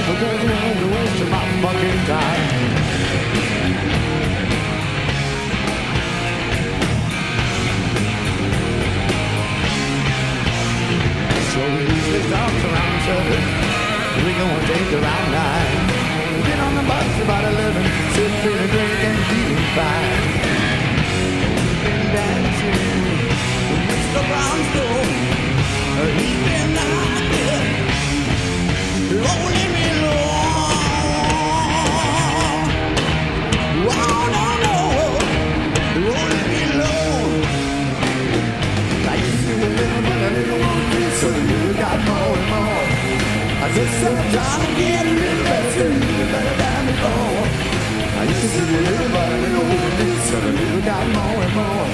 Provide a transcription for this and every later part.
never gonna the waste my fucking time. So we used to talk around seven. We go and date around nine. Been on the bus about eleven. to the little burning old a little got more and more.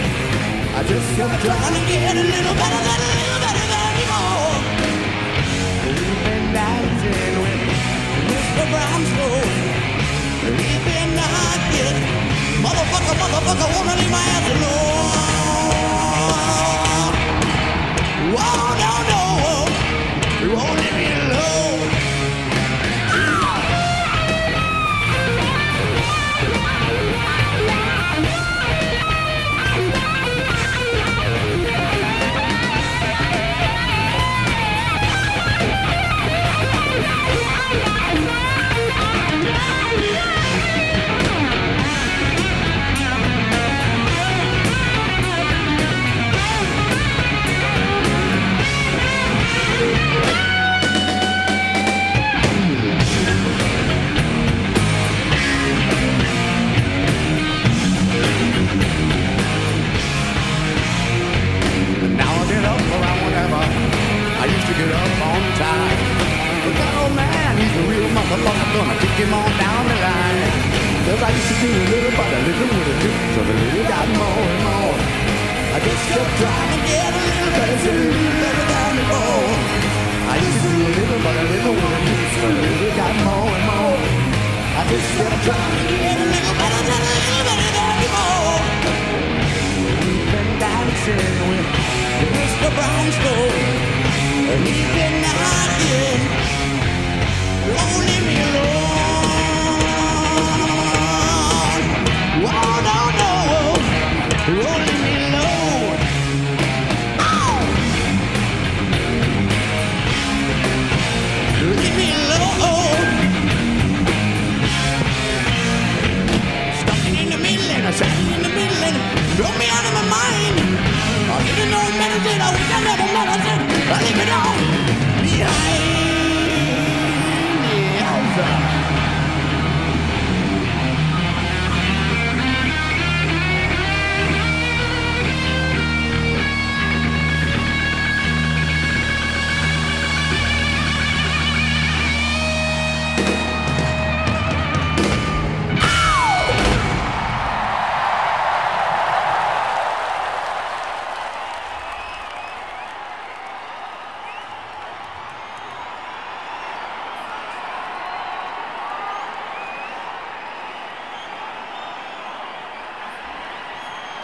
I just kept trying to get a little better than a little better than more. We've been dancing with Mr. Brownstone. We've been knocking. Motherfucker, motherfucker, wanna leave my ass alone. him on down the line. Cause I used to do a little, but a little would have do. So the little got more and more. I just kept trying to get a little better, so a little better than before. I used to do a little, but a little would have do. So the little got more and more. I just kept trying to get a little Jonathan.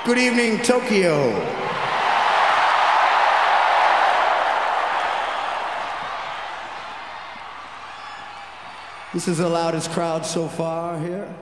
Good evening, Tokyo. This is the loudest crowd so far here.